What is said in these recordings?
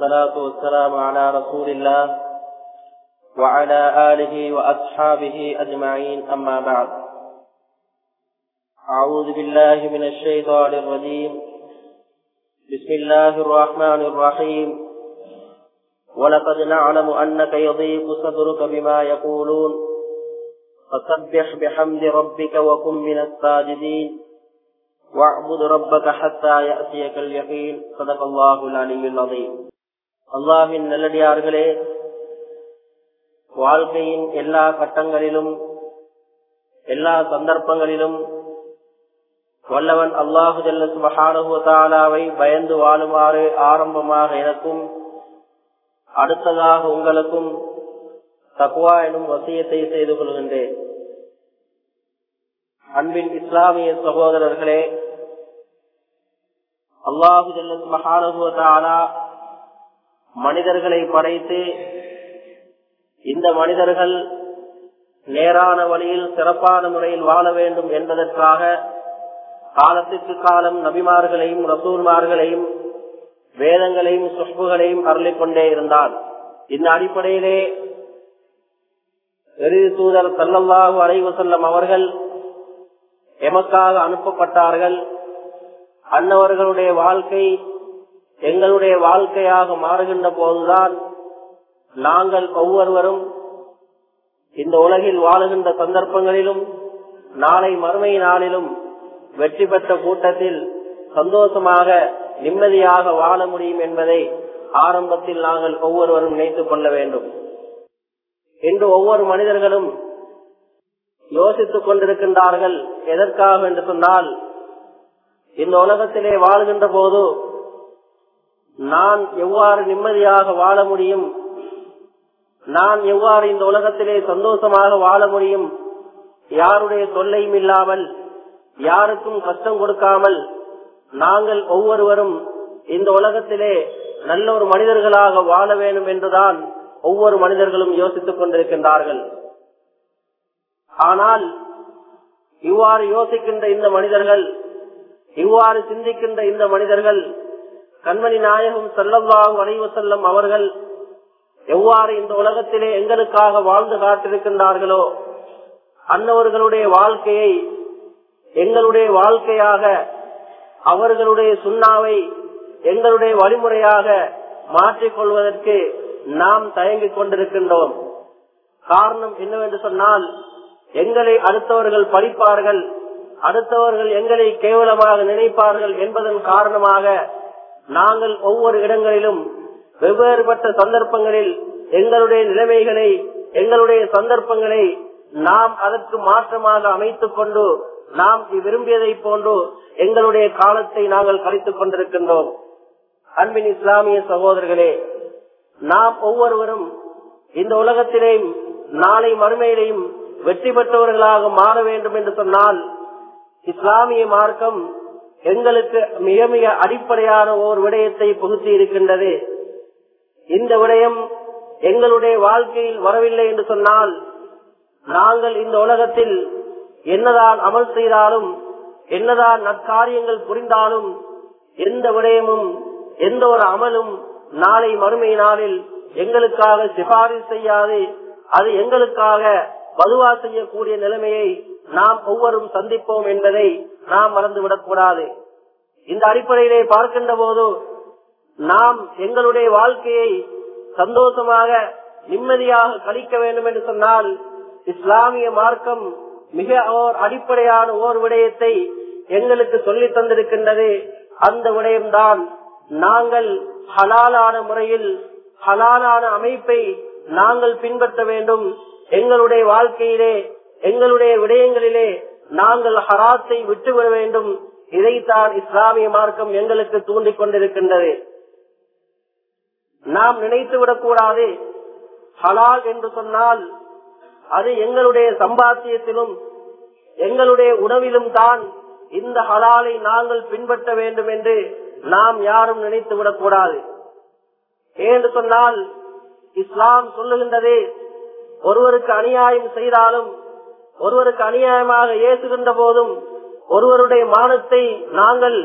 والصلاة والسلام على رسول الله وعلى آله وأصحابه أجمعين أما بعد. أعوذ بالله من الشيطان الرجيم. بسم الله الرحمن الرحيم. ولقد نعلم أنك يضيق صدرك بما يقولون. فسبح بحمد ربك وكن من الساجدين. واعبد ربك حتى يأتيك اليقين. صدق الله العلي العظيم. அல்லாவின் நல்லடியார்களே வாழ்க்கையின் எல்லா கட்டங்களிலும் எல்லா சந்தர்ப்பங்களிலும் வல்லவன் அல்லாஹு ஜல்ல பயந்து வாழுமாறு ஆரம்பமாக எனக்கும் அடுத்ததாக உங்களுக்கும் தக்குவா எனும் வசியத்தை செய்து கொள்கின்றேன். அன்பின் இஸ்லாமிய சகோதரர்களே அல்லாஹு மகானுவத்தாலா மனிதர்களை படைத்து இந்த மனிதர்கள் நேரான வழியில் சிறப்பான முறையில் வாழ வேண்டும் என்பதற்காக காலத்திற்கு காலம் நபிமார்களையும் ரசூல்மார்களையும் வேதங்களையும் சுஷ்புகளையும் அருளிக்கொண்டே இருந்தார் இருந்தான். இந்த அடிப்படையிலே எரி தூதர் சல்லல்லாஹு அலைவு செல்லம் அவர்கள் எமக்காக அனுப்பப்பட்டார்கள். அன்னவர்களுடைய வாழ்க்கை எங்களுடைய வாழ்க்கையாக மாறுகின்ற போதுதான் நாங்கள் ஒவ்வொருவரும் இந்த உலகில் வாழுகின்ற சந்தர்ப்பங்களிலும் நாளை மறுமை நாளிலும் வெற்றி பெற்ற கூட்டத்தில் சந்தோஷமாக நிம்மதியாக வாழ முடியும் என்பதை ஆரம்பத்தில் நாங்கள் ஒவ்வொருவரும் நினைத்துக் கொள்ள வேண்டும். இன்று ஒவ்வொரு மனிதர்களும் யோசித்துக் கொண்டிருக்கின்றார்கள் எதற்காக என்று சொன்னால் இந்த உலகத்திலே வாழ்கின்ற போது நான் எவ்வாறு நிம்மதியாக வாழ முடியும்? நான் எவ்வாறு இந்த உலகத்திலே சந்தோஷமாக வாழ முடியும்? யாருடைய தொல்லையும் இல்லாமல் யாருக்கும் கஷ்டம் கொடுக்காமல் நாங்கள் ஒவ்வொருவரும் இந்த உலகத்திலே நல்ல ஒரு மனிதர்களாக வாழ வேண்டும் என்றுதான் ஒவ்வொரு மனிதர்களும் யோசித்துக் கொண்டிருக்கின்றார்கள். ஆனால் இவ்வாறு யோசிக்கின்ற இந்த மனிதர்கள் இவ்வாறு சிந்திக்கின்ற இந்த மனிதர்கள் கண்மணி நாயகம் செல்லவாகும் அனைவு செல்லும் அவர்கள் எவ்வாறு இந்த உலகத்திலே எங்களுக்காக வாழ்ந்து காட்டிருக்கின்றார்களோ அன்னவர்களுடைய வாழ்க்கையை எங்களுடைய வாழ்க்கையாக அவர்களுடைய சுண்ணாவை எங்களுடைய வழிமுறையாக மாற்றிக்கொள்வதற்கு நாம் தயங்கிக் கொண்டிருக்கின்றோம். காரணம் என்னவென்று சொன்னால் எங்களை அடுத்தவர்கள் படிப்பார்கள் அடுத்தவர்கள் எங்களை கேவலமாக நினைப்பார்கள் என்பதன் காரணமாக நாங்கள் ஒவ்வொரு இடங்களிலும் வெவ்வேறுபட்ட சந்தர்ப்பங்களில் எங்களுடைய நிலைமைகளை எங்களுடைய சந்தர்ப்பங்களை நாம் அதற்கு மாற்றமாக அமைத்துக் கொண்டு நாம் விரும்பியதை போன்று எங்களுடைய காலத்தை நாங்கள் கழித்துக் கொண்டிருக்கின்றோம். அன்பின் இஸ்லாமிய சகோதரர்களே நாம் ஒவ்வொருவரும் இந்த உலகத்திலேயும் நாளை மறுமையிலையும் வெற்றி பெற்றவர்களாக மாற வேண்டும் என்று சொன்னால் இஸ்லாமிய மார்க்கம் எங்களுக்கு மிக மிக அடிப்படையான ஓர் விடயத்தை புகுத்தி இருக்கின்றது. இந்த விடயம் எங்களுடைய வாழ்க்கையில் வரவில்லை என்று சொன்னால் நாங்கள் இந்த உலகத்தில் என்னதான் அமல் செய்தாலும் என்னதான் நற்காரியங்கள் புரிந்தாலும் எந்த விடயமும் எந்த ஒரு அமலும் நாளை மறுமை நாளில் எங்களுக்காக சிபாரிசு செய்யாது. அது எங்களுக்காக வலுவா செய்யக்கூடிய நிலைமையை நாம் ஒவ்வொரும் சந்திப்போம் என்பதை நாம் மறந்துவிடக் கூடாது இந்த அடிப்படையிலே பார்க்கின்ற போது நாம் எங்களுடைய வாழ்க்கையை சந்தோஷமாக நிம்மதியாக கழிக்க வேண்டும் என்று சொன்னால் இஸ்லாமிய மார்க்கம் மிக ஓர் அடிப்படையான ஓர் விடயத்தை எங்களுக்கு சொல்லி தந்திருக்கின்றது. அந்த விடயம்தான் நாங்கள் ஹலாலான முறையில் ஹலாலான அமைப்பை நாங்கள் பின்பற்ற வேண்டும். எங்களுடைய வாழ்க்கையிலே எங்களுடைய விடயங்களிலே நாங்கள் ஹராத்தை விட்டுவிட வேண்டும். இதைத்தான் இஸ்லாமிய மார்க்கம் எங்களுக்கு தூண்டிக் கொண்டிருக்கின்றது. நாம் நினைத்து விடக்கூடாது. ஹலால் என்று சொன்னால் அது எங்களுடைய சம்பாத்தியத்திலும் எங்களுடைய உணவிலும் தான் இந்த ஹலாலை நாங்கள் பின்பற்ற வேண்டும் என்று நாம் யாரும் நினைத்து விடக்கூடாது. ஏன்னு சொன்னால் இஸ்லாம் சொல்லுகின்றது ஒருவருக்கு அநியாயம் செய்தாலும் ஒருவருக்கு அநியாயமாக ஏசுகின்ற போதும் ஒருவருடைய மானத்தை நாங்கள்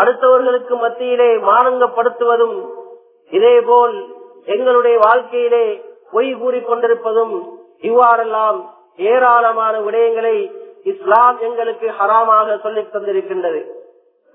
அடுத்தவர்களுக்கு மத்தியிலே மானங்கப்படுத்துவதும் இதேபோல் எங்களுடைய வாழ்க்கையிலே பொய் கூறிக்கொண்டிருப்பதும் இவ்வாறெல்லாம் ஏராளமான விடயங்களை இஸ்லாம் எங்களுக்கு ஹராமாக சொல்லித் தந்திருக்கின்றது.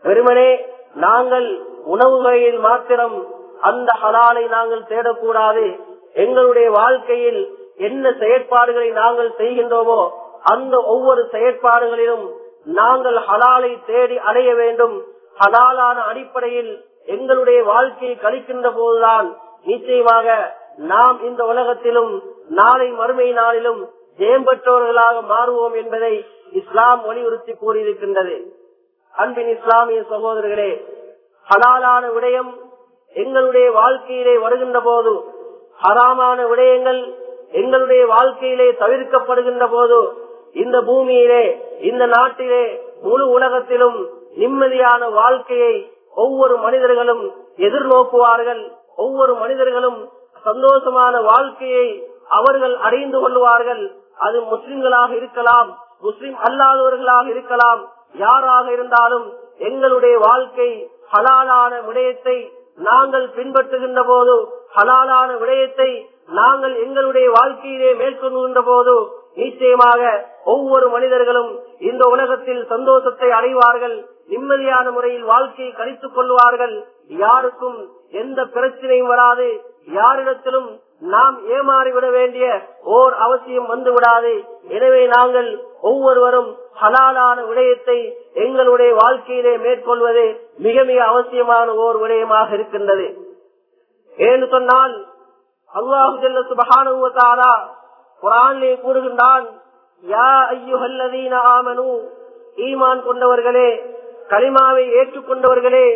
வெறுமனே நாங்கள் உணவுகளில் மாத்திரம் அந்த ஹலாலை நாங்கள் தேடக்கூடாது. எங்களுடைய வாழ்க்கையில் என்ன செயற்பாடுகளை நாங்கள் செய்கின்றோமோ அந்த ஒவ்வொரு செயற்பாடுகளிலும் நாங்கள் ஹலாலை தேடி அடைய வேண்டும். ஹலாலான அடிப்படையில் எங்களுடைய வாழ்க்கையை கழிக்கின்ற போதுதான் நிச்சயமாக நாம் இந்த உலகத்திலும் நாளை மறுமை நாளிலும் ஜெயம்பெற்றவர்களாக மாறுவோம் என்பதை இஸ்லாம் வலியுறுத்தி கூறியிருக்கின்றது. அன்பின் இஸ்லாமிய சகோதரர்களே ஹலாலான விடயம் எங்களுடைய வாழ்க்கையிலே வருகின்ற போது ஹராமான விடயங்கள் எங்களுடைய வாழ்க்கையிலே தவிர்க்கப்படுகின்ற போது இந்த பூமியிலே இந்த நாட்டிலே முழு உலகத்திலும் நிம்மதியான வாழ்க்கையை ஒவ்வொரு மனிதர்களும் எதிர்நோக்குவார்கள். ஒவ்வொரு மனிதர்களும் சந்தோஷமான வாழ்க்கையை அவர்கள் அறிந்து கொள்வார்கள். அது முஸ்லிம்களாக இருக்கலாம் முஸ்லிம் அல்லாதவர்களாக இருக்கலாம். யாராக இருந்தாலும் எங்களுடைய வாழ்க்கை ஹலாலான விடயத்தை நாங்கள் பின்பற்றுகின்ற போது ஹலாலான விடயத்தை நாங்கள் எங்களுடைய வாழ்க்கையிலே மேற்கொள்கின்ற போது நிச்சயமாக ஒவ்வொரு மனிதர்களும் இந்த உலகத்தில் சந்தோஷத்தை அடைவார்கள் நிம்மதியான முறையில் வாழ்க்கையை கழித்துக் கொள்வார்கள். யாருக்கும் எந்த பிரச்சனையும் வராது. யாரிடத்திலும் நாம் ஏமாறிவிட வேண்டிய ஓர் அவசியம் வந்து விடாது. எனவே நாங்கள் ஒவ்வொருவரும் ஹலாலான விடயத்தை எங்களுடைய வாழ்க்கையிலே மேற்கொள்வது மிக மிக அவசியமான ஓர் விடயமாக இருக்கின்றது. ஏன்னு சொன்னால் அல்லாஹு சுபகானுவத்தாரா குரானிலே கூறுகின்றான் யா ஐயுஹல்லதீன ஆமனு ஈமான் கொண்டவர்களே களிமாவை ஏற்றுக்கொண்டவர்களே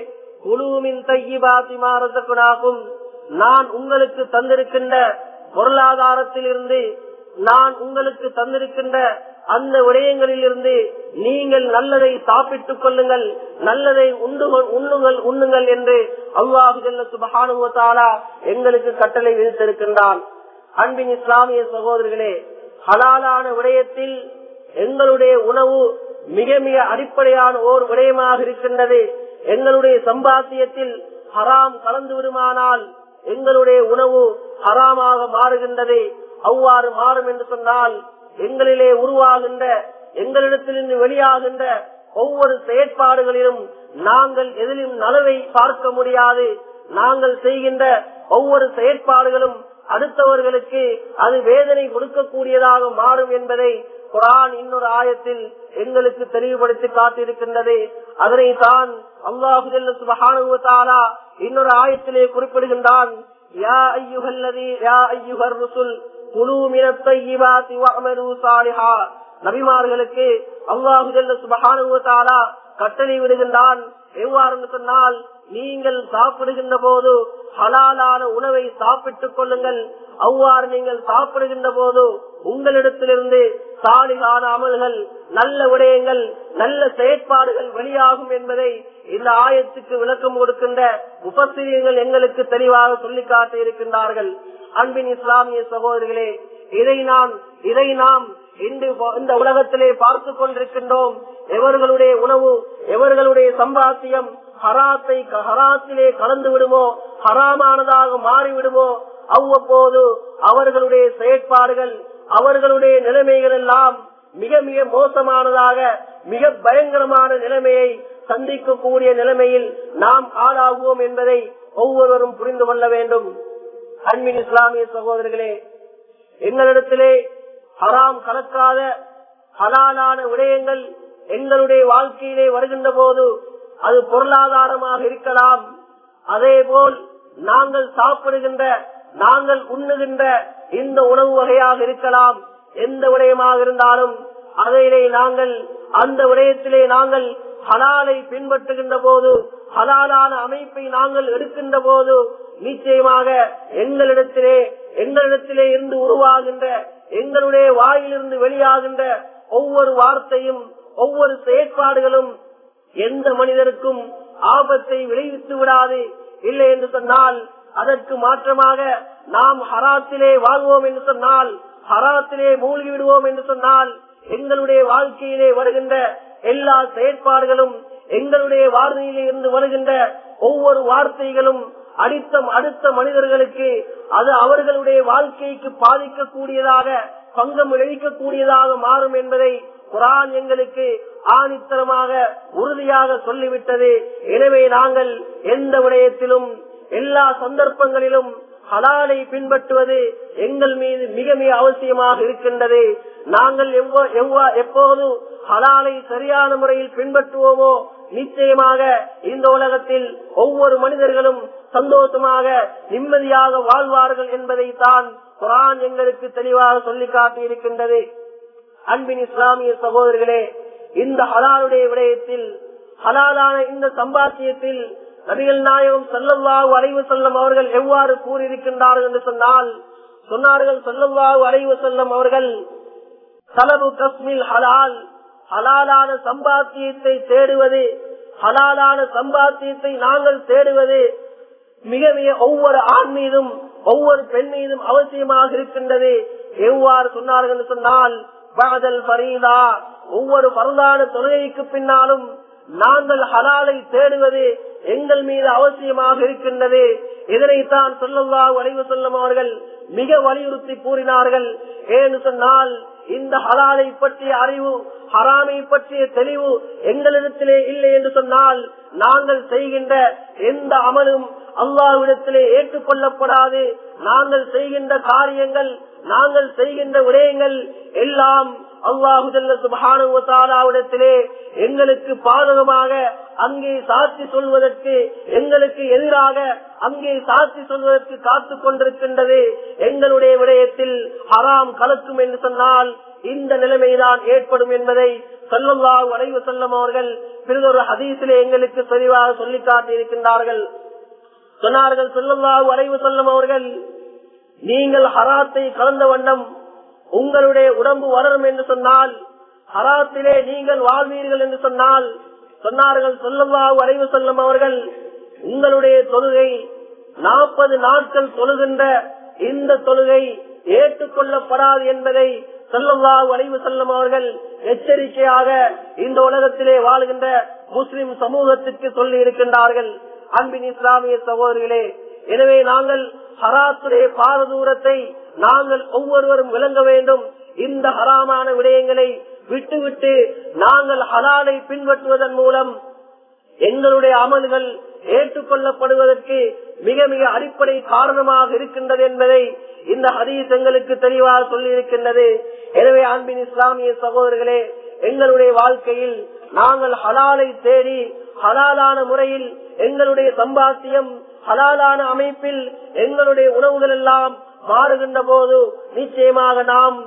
குழுவின் தையிபாத்தி மாறதற்குனாகும் நான் உங்களுக்கு தந்திருக்கின்ற பொருளாதாரத்தில் இருந்து நான் உங்களுக்கு தந்திருக்கின்ற அந்த விடயங்களில் இருந்து நீங்கள் நல்லதை சாப்பிட்டுக் கொள்ளுங்கள் நல்லதை உண்ணுங்கள் உண்ணுங்கள் என்று அல்லாஹு எங்களுக்கு கட்டளை விதித்திருக்கின்றான். அன்பின் இஸ்லாமிய சகோதரர்களே ஹலாலான விடயத்தில் எங்களுடைய உணவு மிக மிக அடிப்படையான ஓர் விடயமாக இருக்கின்றது. எங்களுடைய சம்பாத்தியத்தில் ஹராம் கலந்து விடுமானால் எங்களுடைய உணவு ஹராமாக மாறுகின்றது. அவ்வாறு மாறும் என்று சொன்னால் எங்களிலே உருவாகின்ற எங்களிடத்திலிருந்து வெளியாகின்ற ஒவ்வொரு செயற்பாடுகளிலும் நாங்கள் எதிலும் நலவை பார்க்க முடியாது. நாங்கள் செய்கின்ற ஒவ்வொரு செயற்பாடுகளும் அடுத்தவர்களுக்கு அது வேதனை கொடுக்கக்கூடியதாக மாறும் என்பதை குரான் இன்னொரு ஆயத்தில் எங்களுக்கு தெளிவுபடுத்தி காத்திருக்கின்றது அதனை தான் அல்லாஹு இன்னொரு ஆயத்திலே குறிப்பிடுகின்றான். யா யா நபிமார்களுக்கு அல்லாஹு கட்டளை விடுகின்றான் எவ்வாறு சொன்னால் நீங்கள் சாப்பிடுகின்ற போது ஹலாலான உணவை சாப்பிட்டுக் கொள்ளுங்கள். அவ்வாறு நீங்கள் சாப்பிடுகின்ற போது உங்களிடத்திலிருந்து சாலிகான அமல்கள் நல்ல விடயங்கள் நல்ல செயற்பாடுகள் வெளியாகும் என்பதை இந்த ஆயத்துக்கு விளக்கம் கொடுக்கின்ற உபசிரியங்கள் எங்களுக்கு தெளிவாக சொல்லி காட்டி இருக்கின்றார்கள் அன்பின் இஸ்லாமிய சகோதரிகளே இதை நாம் இதை நாம் இன்று இந்த உலகத்திலே பார்த்து கொண்டிருக்கின்றோம். எவர்களுடைய உணவு எவர்களுடைய சம்பாத்தியம் ஹராத்தை ஹராத்திலே கலந்து விடுமோ ஹராமானதாக மாறிவிடுமோ அவ்வப்போது அவர்களுடைய செயற்பாடுகள் அவர்களுடைய நிலைமைகள் எல்லாம் மிக மிக மோசமானதாக மிக பயங்கரமான நிலைமையை சந்திக்கக்கூடிய நிலைமையில் நாம் ஆளாகுவோம் என்பதை ஒவ்வொருவரும் புரிந்து கொள்ள வேண்டும். அன்பின் இஸ்லாமிய சகோதரர்களே எங்களிடத்திலே ஹராம் கலக்காத ஹலாலான விடயங்கள் எங்களுடைய வாழ்க்கையிலே வருகின்ற போது அது பொருளாதாரமாக இருக்கலாம். அதே போல் நாங்கள் சாப்பிடுகின்ற நாங்கள் உண்ணுகின்ற இந்த உணவு வகையாக இருக்கலாம். எந்த விடயமாக இருந்தாலும் அதையிலே நாங்கள் அந்த விடயத்திலே நாங்கள் ஹலாலை பின்பற்றுகின்ற போது ஹலாலான அமைப்பை நாங்கள் எடுக்கின்ற போது நிச்சயமாக எங்களிடத்திலே எங்களிடத்திலே இருந்து உருவாகின்ற எங்களுடைய வாயிலிருந்து வெளியாகின்ற ஒவ்வொரு வார்த்தையும் ஒவ்வொரு செயற்பாடுகளும் எந்த மனிதருக்கும் ஆபத்தை விளைவித்து விடாது. இல்லை என்று சொன்னால் அதற்கு மாற்றமாக நாம் ஹராத்திலே வாழ்வோம் என்று சொன்னால் ஹராத்திலே மூழ்கி விடுவோம் என்று சொன்னால் எங்களுடைய வாழ்க்கையிலே வருகின்ற எல்லா செயற்பாடுகளும் எங்களுடைய வார்த்தையிலே இருந்து வருகின்ற ஒவ்வொரு வார்த்தைகளும் அடுத்த அடுத்த மனிதர்களுக்கு அது அவர்களுடைய வாழ்க்கைக்கு பாதிக்கக்கூடியதாக பங்கம் விளைவிக்கக்கூடியதாக மாறும் என்பதை குரான் எங்களுக்கு ஆணித்தரமாக உறுதியாக சொல்லிவிட்டது. எனவே நாங்கள் எந்த விடயத்திலும் எல்லா சந்தர்ப்பங்களிலும் ஹலாலை பின்பற்றுவது எங்கள் மீது மிக மிக அவசியமாக இருக்கின்றது. நாங்கள் எப்போது ஹலாலை சரியான முறையில் பின்பற்றுவோமோ நிச்சயமாக இந்த உலகத்தில் ஒவ்வொரு மனிதர்களும் சந்தோஷமாக நிம்மதியாக வாழ்வார்கள் என்பதை தான் குரான் எங்களுக்கு தெளிவாக சொல்லி காட்டி இருக்கின்றது அன்பின் இஸ்லாமிய சகோதரர்களே இந்த ஹலாலுடைய விடயத்தில் ஹலாலான இந்த சம்பாத்தியத்தில் நபிகள் நாயகம் செல்லவாகு அலைவு செல்லும் அவர்கள் எவ்வாறு கூறியிருக்கின்றார்கள் என்று சொன்னால் சொன்னார்கள் செல்லவாகு அலைவு செல்லும் அவர்கள் தலபு கஸ்மில் ஹலால் ஹலாலான சம்பாத்தியத்தை தேடுவது ஹலாலான சம்பாத்தியத்தை நாங்கள் தேடுவது மிக மிக ஒவ்வொரு ஆண் மீதும் ஒவ்வொரு பெண் மீதும் அவசியமாக இருக்கின்றது. எவ்வாறு சொன்னார்கள் சொன்னால் பகதல் பரீதா ஒவ்வொரு பரதான தொழுகைக்கு பின்னாலும் நாங்கள் ஹலாலை தேடுவது எங்கள் மீது அவசியமாக இருக்கின்றது. இதனைத்தான் சொல்லவா வளைவு சொல்லும் அவர்கள் மிக வலியுறுத்தி கூறினார்கள். ஏன்னு சொன்னால் இந்த ஹலாலை பற்றிய அறிவு ஹராமை பற்றிய தெளிவு எங்களிடத்திலே இல்லை என்று சொன்னால் நாங்கள் செய்கின்ற எந்த அமலும் அல்லாவிடத்திலே ஏற்றுக்கொள்ளப்படாது. நாங்கள் செய்கின்ற காரியங்கள் நாங்கள் செய்கின்ற விடயங்கள் எல்லாம் அல்லாஹுதல்ல எங்களுக்கு பாதகமாக அங்கே சாட்சி சொல்வதற்கு எங்களுக்கு எதிராக அங்கே சாட்சி சொல்வதற்கு காத்து கொண்டிருக்கின்றது. எங்களுடைய விடயத்தில் ஹராம் கலக்கும் என்று சொன்னால் இந்த நிலைமைதான் ஏற்படும் என்பதை சொல்லல்லாஹ் வளைவு செல்லும் அவர்கள் பிறகு ஹதீசிலே எங்களுக்கு தெளிவாக சொல்லி காட்டியிருக்கின்றார்கள். சொன்னார்கள் சொல்லல்லாஹ் வளைவு செல்லும் அவர்கள் நீங்கள் ஹராத்தை கலந்த வண்ணம் உங்களுடைய உடம்பு வளரும் என்று சொன்னால் ஹராத்திலே நீங்கள் வாழ்வீர்கள் என்று சொன்னால் சொன்னார்கள் சொல்லவா வரைவு செல்லும் அவர்கள் உங்களுடைய தொழுகை நாற்பது நாட்கள் தொழுகின்ற இந்த தொழுகை ஏற்றுக்கொள்ளப்படாது என்பதை செல்லவா வளைவு செல்லும் அவர்கள் எச்சரிக்கையாக இந்த உலகத்திலே வாழ்கின்ற முஸ்லிம் சமூகத்திற்கு சொல்லி இருக்கின்றார்கள். அன்பின் இஸ்லாமிய சகோதரிகளே எனவே நாங்கள் ஹராத்துடைய பாரதூரத்தை நாங்கள் ஒவ்வொருவரும் விளங்க வேண்டும். இந்த ஹராமான விடயங்களை விட்டுவிட்டு நாங்கள் ஹலாலை பின்பற்றுவதன் மூலம் எங்களுடைய அமல்கள் ஏற்றுக்கொள்ளப்படுவதற்கு மிக மிக அடிப்படை காரணமாக இருக்கின்றது என்பதை இந்த ஹதீஸ் எங்களுக்கு தெளிவாக சொல்லி இருக்கின்றது எனவே அன்பின் இஸ்லாமிய சகோதரர்களே எங்களுடைய வாழ்க்கையில் நாங்கள் ஹலாலை தேடி ஹலாலான முறையில் எங்களுடைய சம்பாத்தியம் ஹலாலான அமைப்பில் எங்களுடைய உணவுகள் எல்லாம் மாறுகின்ற போது நிச்சயமாக நாம்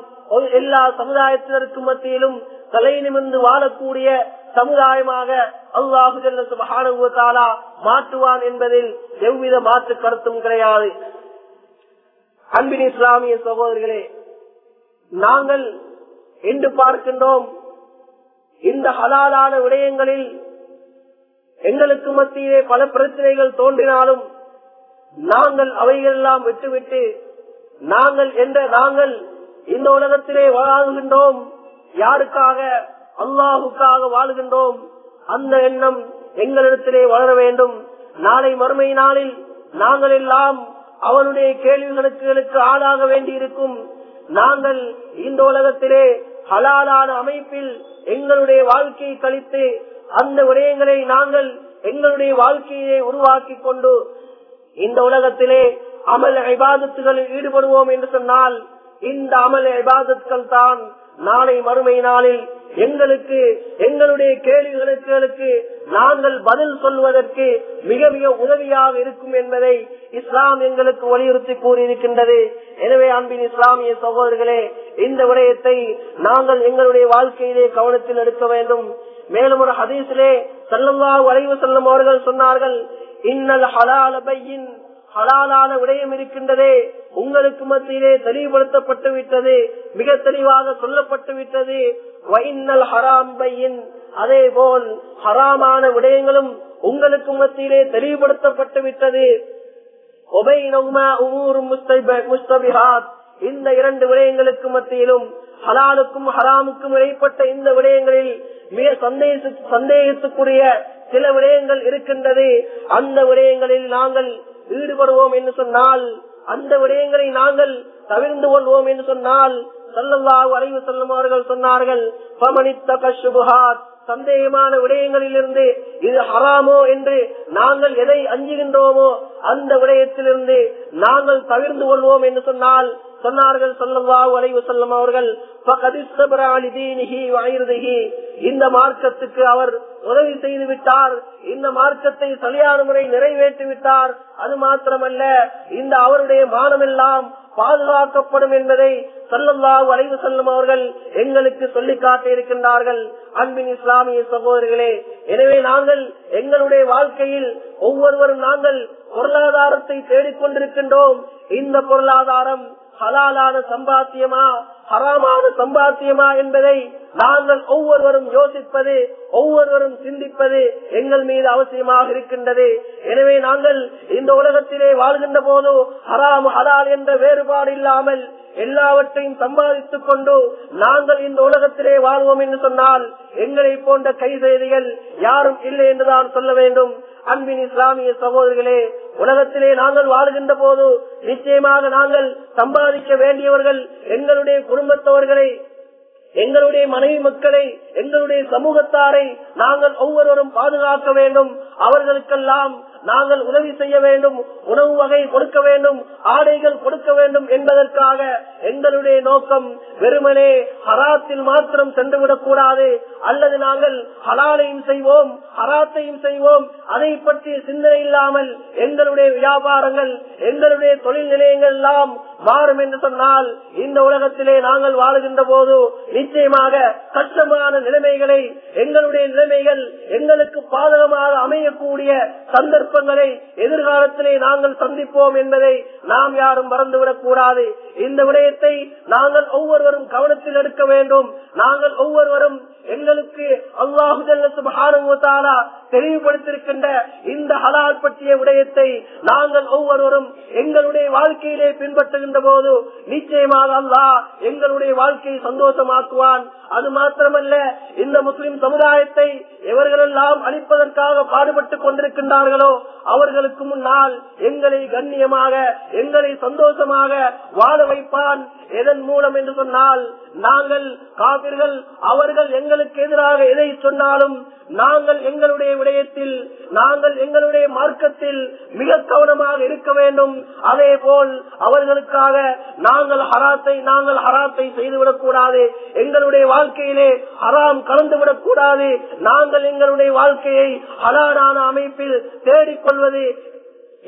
எல்லா சமுதாயத்தினருக்கு மத்தியிலும் தலை நிமிர்ந்து வாழக்கூடிய சமுதாயமாக அல்லாஹுதாலா மாற்றுவான் என்பதில் எவ்வித மாற்று கருத்தும் கிடையாது. அன்பின் இஸ்லாமிய சகோதரர்களே நாங்கள் என்று பார்க்கின்றோம் இந்த ஹலாலான விடயங்களில் எங்களுக்கு மத்தியிலே பல பிரச்சனைகள் தோன்றினாலும் நாங்கள் அவைகளெல்லாம் விட்டுவிட்டு நாங்கள் என்ற நாங்கள் இந்த உலகத்திலே வாழ்கின்றோம். யாருக்காக? அல்லாஹுக்காக வாழ்கின்றோம். அந்த எண்ணம் எங்களிடத்திலே வளர வேண்டும். நாளை மறுமை நாளில் நாங்கள் எல்லாம் அவனுடைய கேள்விகளுக்கு ஆளாக வேண்டி இருக்கும் நாங்கள் இந்த உலகத்திலே ஹலாலான அமைப்பில் எங்களுடைய வாழ்க்கையை கழித்து அந்த விடயங்களை நாங்கள் எங்களுடைய வாழ்க்கையை உருவாக்கி கொண்டு இந்த உலகத்திலே அமல் ஐபாதத்துகளில் ஈடுபடுவோம் என்று சொன்னால் இந்த அமல் ஐபாதத்கள் தான் நாளை மறுமை நாளில் எங்களுக்கு எங்களுடைய கேள்விகளுக்கு நாங்கள் பதில் சொல்வதற்கு மிக மிக உதவியாக இருக்கும் என்பதை இஸ்லாம் எங்களுக்கு வலியுறுத்தி கூறியிருக்கின்றது. எனவே அன்பின் இஸ்லாமிய சகோதரர்களே இந்த விடயத்தை நாங்கள் எங்களுடைய வாழ்க்கையிலே கவனத்தில் எடுக்க வேண்டும். மேலும் ஒரு ஹதீசிலே செல்லவா வரைவு செல்லும் அவர்கள் சொன்னார்கள் இன்னல் ஹலால பையின் ஹலாலான விடயம் இருக்கின்றதே உங்களுக்கு மத்தியிலே தெளிவுபடுத்தப்பட்டு விட்டது மிக தெளிவாக சொல்லப்பட்டு விட்டது. வைநல் ஹராம் பையின் அதே போல் ஹராமான விடயங்களும் உங்களுக்கு மத்தியிலே தெளிவுபடுத்தப்பட்டு விட்டது. இந்த இரண்டு விடயங்களுக்கு மத்தியிலும் ஹலாலுக்கும் ஹராமுக்கும் இடைப்பட்ட இந்த விடயங்களில் மிக சந்தேகத்துக்குரிய சில விடயங்கள் இருக்கின்றது. அந்த விடயங்களில் நாங்கள் ஈடுபடுவோம் என்று சொன்னால் அந்த விடயங்களை நாங்கள் தவிர்ந்து கொள்வோம் என்று சொன்னால் சல்லல்லாஹு அலைவு செல்லும் அவர்கள் சொன்னார்கள் சந்தேகமான விடயங்களிலிருந்து இது ஹராமோ என்று நாங்கள் எதை அஞ்சுகின்றோமோ அந்த விடயத்திலிருந்து நாங்கள் தவிர்ந்து கொள்வோம் என்று சொன்னால் சொன்னார்கள் சொல்லவாஹு அலைவு செல்லும் அவர்கள் இந்த மார்க்கத்துக்கு அவர் உதவி செய்து விட்டார். இந்த மார்க்கத்தை சரியான முறை நிறைவேற்றி விட்டார். அது மாத்திரமல்ல இந்த அவருடைய மானமெல்லாம் பாதுகாக்கப்படும் என்பதை சல்லல்லாஹு அலைவு செல்லும் அவர்கள் எங்களுக்கு சொல்லி காட்ட இருக்கின்றார்கள் அன்பின் இஸ்லாமிய சகோதரிகளே எனவே நாங்கள் எங்களுடைய வாழ்க்கையில் ஒவ்வொருவரும் நாங்கள் பொருளாதாரத்தை தேடிக்கொண்டிருக்கின்றோம். இந்த பொருளாதாரம் ஹலாலான சம்பாத்தியமா ஹராமான சம்பாத்தியமா என்பதை நாங்கள் ஒவ்வொருவரும் யோசிப்பது ஒவ்வொருவரும் சிந்திப்பது எங்கள் மீது அவசியமாக இருக்கின்றது. எனவே நாங்கள் இந்த உலகத்திலே வாழ்கின்ற போது ஹராம் ஹலால் என்ற வேறுபாடு இல்லாமல் எல்லாவற்றையும் சம்பாதித்துக் கொண்டு நாங்கள் இந்த உலகத்திலே வாழ்வோம் என்று சொன்னால் எங்களை போன்ற கைதேதிகள் யாரும் இல்லை என்றுதான் சொல்ல வேண்டும். அன்பின் இஸ்லாமிய சகோதரிகளே உலகத்திலே நாங்கள் வாழ்கின்ற போது நிச்சயமாக நாங்கள் சம்பாதிக்க வேண்டியவர்கள் எங்களுடைய குடும்பத்தவர்களை எங்களுடைய மனைவி மக்களை எங்களுடைய சமூகத்தாரை நாங்கள் ஒவ்வொருவரும் பாதுகாக்க வேண்டும். அவர்களுக்கெல்லாம் நாங்கள் உதவி செய்ய வேண்டும் உணவு வகை கொடுக்க வேண்டும் ஆடைகள் கொடுக்க வேண்டும் என்பதற்காக எங்களுடைய நோக்கம் வெறுமனே ஹராத்தில் மாத்திரம் சென்றுவிடக் கூடாது. அல்லது நாங்கள் ஹலாலையும் செய்வோம் ஹராத்தையும் செய்வோம். அதை பற்றி சிந்தனை இல்லாமல் எங்களுடைய வியாபாரங்கள் எங்களுடைய தொழில் நிலையங்கள் எல்லாம் மாறும் என்று சொன்னால் இந்த உலகத்திலே நாங்கள் வாழுகின்ற போது நிச்சயமாக கஷ்டமான நிலைமைகளை எங்களுடைய நிலைமைகள் எங்களுக்கு பாதகமாக அமையக்கூடிய சந்தர்ப்பங்களை எதிர்காலத்திலே நாங்கள் சந்திப்போம் என்பதை நாம் யாரும் மறந்துவிடக் கூடாது. இந்த விடயத்தை நாங்கள் ஒவ்வொருவரும் கவனத்தில் எடுக்க வேண்டும். நாங்கள் ஒவ்வொருவரும் எங்களுக்கு அல்லாஹுதல்ல தெளிவுபடுத்திருக்கின்ற இந்த ஹலால் பற்றிய விடயத்தை நாங்கள் ஒவ்வொருவரும் எங்களுடைய வாழ்க்கையிலே பின்பற்றுகின்ற போது நிச்சயமாக அல்லாஹ் எங்களுடைய வாழ்க்கையை சந்தோஷமாக்குவான். அது மாத்திரமல்ல இந்த முஸ்லிம் சமுதாயத்தை எவர்களெல்லாம் அழிப்பதற்காக பாடுபட்டுக் கொண்டிருக்கின்றார்களோ அவர்களுக்கு முன்னால் எங்களை கண்ணியமாக எங்களை சந்தோஷமாக வாழ வைப்பான். எதன் மூலம் என்று சொன்னால் நாங்கள் காவிர்கள் அவர்கள் எங்கள் எங்களுக்கு எதிராக எதை சொன்னாலும் நாங்கள் எங்களுடைய விடயத்தில் நாங்கள் எங்களுடைய மார்க்கத்தில் மிக கவனமாக இருக்க வேண்டும். அதே போல் அவர்களுக்காக நாங்கள் ஹராத்தை நாங்கள் ஹராத்தை செய்துவிடக் கூடாது. எங்களுடைய வாழ்க்கையிலே ஹராம் கலந்துவிடக் கூடாது. நாங்கள் எங்களுடைய வாழ்க்கையை ஹலாலான அமைப்பில் தேடிக்கொள்வது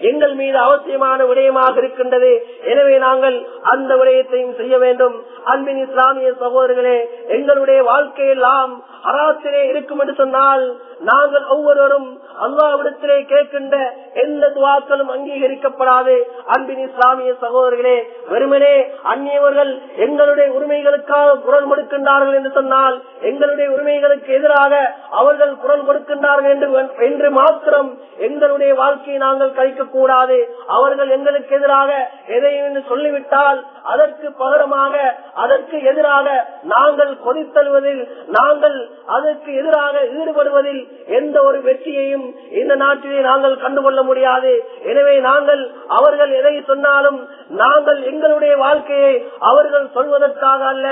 எங்கள் மீது அவசியமான விடயமாக இருக்கின்றது. எனவே நாங்கள் அந்த விடயத்தையும் செய்ய வேண்டும். அன்பின் இஸ்லாமிய சகோதரர்களே எங்களுடைய வாழ்க்கையெல்லாம் அராத்திலே இருக்கும் என்று சொன்னால் நாங்கள் ஒவ்வொருவரும் அல்லாவிடத்திலே கேட்கின்ற எந்த துவாக்களும் அங்கீகரிக்கப்படாது. அன்பின் இஸ்லாமிய சகோதரர்களே வெறுமனே அந்நியவர்கள் எங்களுடைய உரிமைகளுக்காக குரல் கொடுக்கின்றார்கள் என்று சொன்னால் எங்களுடைய உரிமைகளுக்கு எதிராக அவர்கள் குரல் கொடுக்கின்றார்கள் என்று என்று மாத்திரம் எங்களுடைய வாழ்க்கையை நாங்கள் கழிக்க கூடாது அவர்கள் எங்களுக்கு எதிராக எதையும் சொல்லிவிட்டால் அதற்கு பகரமாக அதற்கு எதிராக நாங்கள் கொதித்தழுவதில் நாங்கள் அதற்கு எதிராக ஈடுபடுவதில் எந்த ஒரு வெற்றியையும் இந்த நாட்டிலே நாங்கள் கண்டுகொள்ள முடியாது. எனவே நாங்கள் அவர்கள் எதை சொன்னாலும் நாங்கள் எங்களுடைய வாழ்க்கையை அவர்கள் சொல்வதற்காக அல்ல.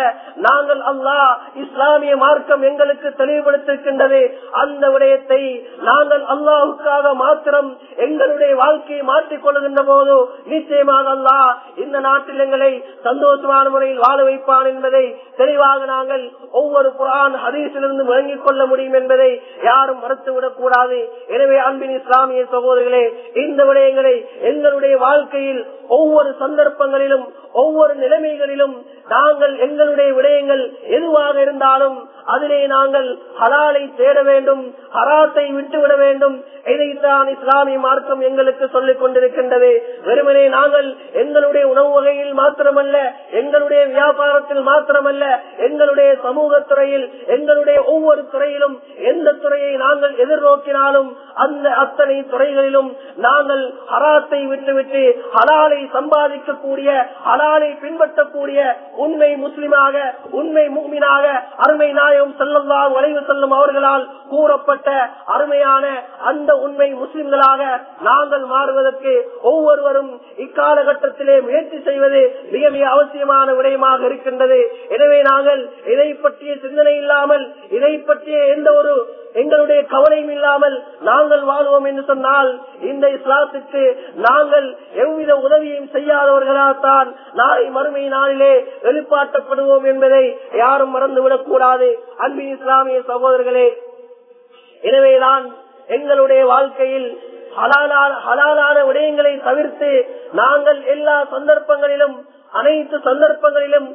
நாங்கள் அல்லாஹ் இஸ்லாமிய மார்க்கம் எங்களுக்கு தெளிவுபடுத்திருக்கின்றது. அந்த விடயத்தை நாங்கள் அல்லாஹுக்காக மாத்திரம் எங்களுடைய வாழ்க்கையை மாற்றிக் கொள்கின்ற போது நிச்சயமாக அல்லாஹ் இந்த நாட்டில் எங்களை சந்தோஷமான முறையில் வாழ வைப்பான் என்பதை தெளிவாக நாங்கள் ஒவ்வொரு புறான் ஹதீஸிலிருந்து விளங்கிக் கொள்ள முடியும் என்பதை யார் யாரும் மறுத்துவிடக் கூடாது. எனவே அன்பின் இஸ்லாமிய சகோதரிகளே இந்த விடயங்களை எங்களுடைய வாழ்க்கையில் ஒவ்வொரு சந்தர்ப்பங்களிலும் ஒவ்வொரு நிலைமைகளிலும் நாங்கள் எங்களுடைய விடயங்கள் எதுவாக இருந்தாலும் அதிலே நாங்கள் ஹலாலை தேட வேண்டும் ஹராத்தை விட்டுவிட வேண்டும். இதைத்தான் இஸ்லாமிய மார்க்கம் எங்களுக்கு சொல்லிக் கொண்டிருக்கின்றது. வெறுமனே நாங்கள் எங்களுடைய உணவு வகையில் மாத்திரமல்ல எங்களுடைய வியாபாரத்தில் மாத்திரமல்ல எங்களுடைய சமூக துறையில் எங்களுடைய ஒவ்வொரு துறையிலும் எந்த துறையை நாங்கள் எதிர்நோக்கினாலும் அந்த அத்தனை துறைகளிலும் நாங்கள் ஹராத்தை விட்டுவிட்டு ஹலாலை சம்பாதிக்கக்கூடிய ஹலாலை பின்பற்றக்கூடிய உண்மை முஸ்லிமாக உண்மை மூமினாக அருமை நாயகம் செல்லல்லா வளைவு செல்லும் அவர்களால் கூறப்பட்ட அருமையான அந்த உண்மை முஸ்லிம்களாக நாங்கள் மாறுவதற்கு ஒவ்வொருவரும் இக்காலகட்டத்திலே முயற்சி செய்வது மிக மிக அவசியமான விடயமாக இருக்கின்றது. எனவே நாங்கள் இதை பற்றிய சிந்தனை இல்லாமல் இதை பற்றிய எந்த ஒரு எங்களுடைய கவலையும் இல்லாமல் நாங்கள் வாழ்வோம் என்று சொன்னால் இந்த இஸ்லாத்துக்கு நாங்கள் எவ்வித உதவியும் செய்யாதவர்களால்தான் நாளை மறுமை நாளிலே வெளிப்பாட்டப்படுவோம் என்பதை யாரும் மறந்துவிடக் கூடாது அன்பின் இஸ்லாமிய சகோதரர்களே எனவேதான் எங்களுடைய வாழ்க்கையில் ஹலாலான விடயங்களை தவிர்த்து நாங்கள் எல்லா சந்தர்ப்பங்களிலும் அனைத்து சந்தர்ப்பங்களிலும்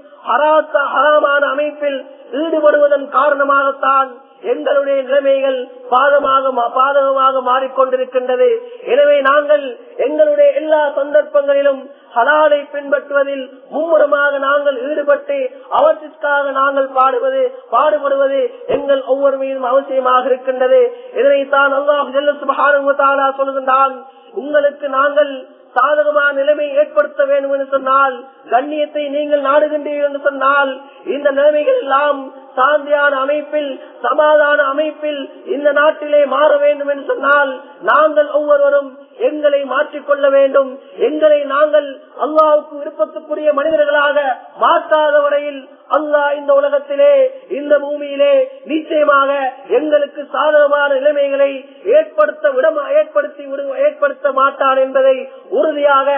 ஹராமான அமைப்பில் ஈடுபடுவதன் காரணமாகத்தான் எங்களுடைய நிலைமைகள் பாதமாக பாதகமாக மாறிக்கொண்டிருக்கின்றது. எனவே நாங்கள் எங்களுடைய எல்லா சந்தர்ப்பங்களிலும் ஹலாலை பின்பற்றுவதில் மும்முரமாக நாங்கள் ஈடுபட்டு அவற்றிற்காக நாங்கள் பாடுவது பாடுபடுவது எங்கள் ஒவ்வொரு மீதும் அவசியமாக இருக்கின்றது. இதனைத்தான் அல்லாஹ் சொல்லுகின்றான் உங்களுக்கு நாங்கள் சாதகமான நிலைமை ஏற்படுத்த வேண்டும் என்று சொன்னால் கண்ணியத்தை நீங்கள் நாடுகின்றீர்கள் என்று சொன்னால் இந்த நிலைமைகள் எல்லாம் சாந்தியான அமைப்பில் சமாதான அமைப்பில் இந்த நாட்டிலே மாற வேண்டும் என்று சொன்னால் நாங்கள் ஒவ்வொருவரும் எங்களை மாற்றிக்கொள்ள வேண்டும். எங்களை நாங்கள் அல்லாவுக்கு விருப்பத்துக்குரிய மனிதர்களாக மாற்றாத வரையில் அல்லா இந்த உலகத்திலே இந்த பூமியிலே நிச்சயமாக எங்களுக்கு சாதகமான நிலைமைகளை ஏற்படுத்த விட ஏற்படுத்தி ஏற்படுத்த மாட்டான் என்பதை உறுதியாக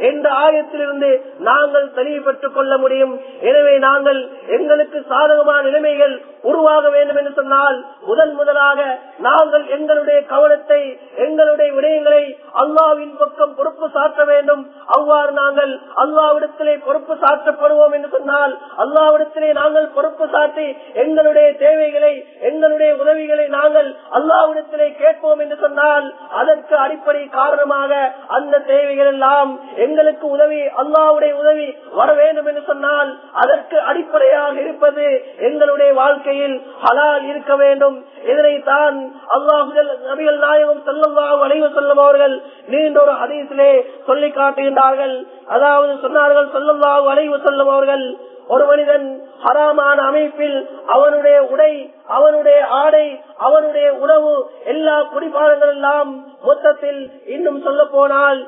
என்ற ஆயத்திலிருந்து நாங்கள் தெளிவுபெற்றுக் கொள்ள முடியும். எனவே நாங்கள் எங்களுக்கு சாதகமான நிலைமைகள் உருவாக வேண்டும் என்று சொன்னால் முதன் முதலாக நாங்கள் எங்களுடைய கவனத்தை எங்களுடைய விடயங்களை அல்லாவின் பக்கம் பொறுப்பு சாற்ற வேண்டும். அவ்வாறு நாங்கள் அல்லாவிடத்திலே பொறுப்பு சாற்றப்படுவோம் என்று சொன்னால் அல்லாவிடத்திலே நாங்கள் பொறுப்பு சாட்டி எங்களுடைய தேவைகளை எங்களுடைய உதவிகளை நாங்கள் அல்லாவிடத்திலே கேட்போம் என்று சொன்னால் அதற்கு அடிப்படை காரணமாக அந்த தேவைகள் எல்லாம் எங்களுக்கு உதவி அல்லாவுடைய உதவி வர வேண்டும் என்று சொன்னால் அதற்கு அடிப்படையாக இருப்பது எங்களுடைய வாழ்க்கையில் ஹலால் இருக்க வேண்டும். இதனைத்தான் அல்லாஹுதல் நபிகள் நாயகம் செல்லவாக வளைவு செல்லும் அவர்கள் நீண்ட ஒரு ஹதீஸிலே சொல்லி காட்டுகின்றார்கள். அதாவது சொன்னார்கள் சொல்லவாக வளைவு செல்லும் அவர்கள் ஒரு மனிதன் ஹராமான அமைப்பில் அவனுடைய உடை அவனுடைய ஆடை அவனுடைய உணவு எல்லா குடிபானங்கள் எல்லாம் மொத்தத்தில் இன்னும் சொல்ல போனால்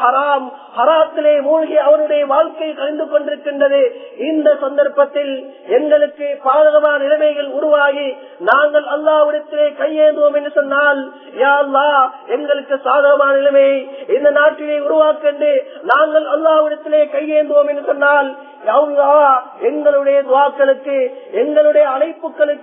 ஹராம் ஹராத்திலே மூழ்கி அவனுடைய வாழ்க்கை கழிந்து கொண்டிருக்கின்றது. இந்த சந்தர்ப்பத்தில் எங்களுக்கு பாதகமான நிலைமைகள் உருவாகி நாங்கள் அல்லாவிடத்திலே கையேந்துவோம் என்று சொன்னால் யாழ்லா எங்களுக்கு சாதகமான நிலைமையை இந்த நாட்டிலே உருவாக்கண்டு நாங்கள் அல்லாவிடத்திலே கையேந்துவோம் என்று சொன்னால் எங்களுடைய துவாக்களுக்கு எங்களுடைய அழைப்புகளுக்கு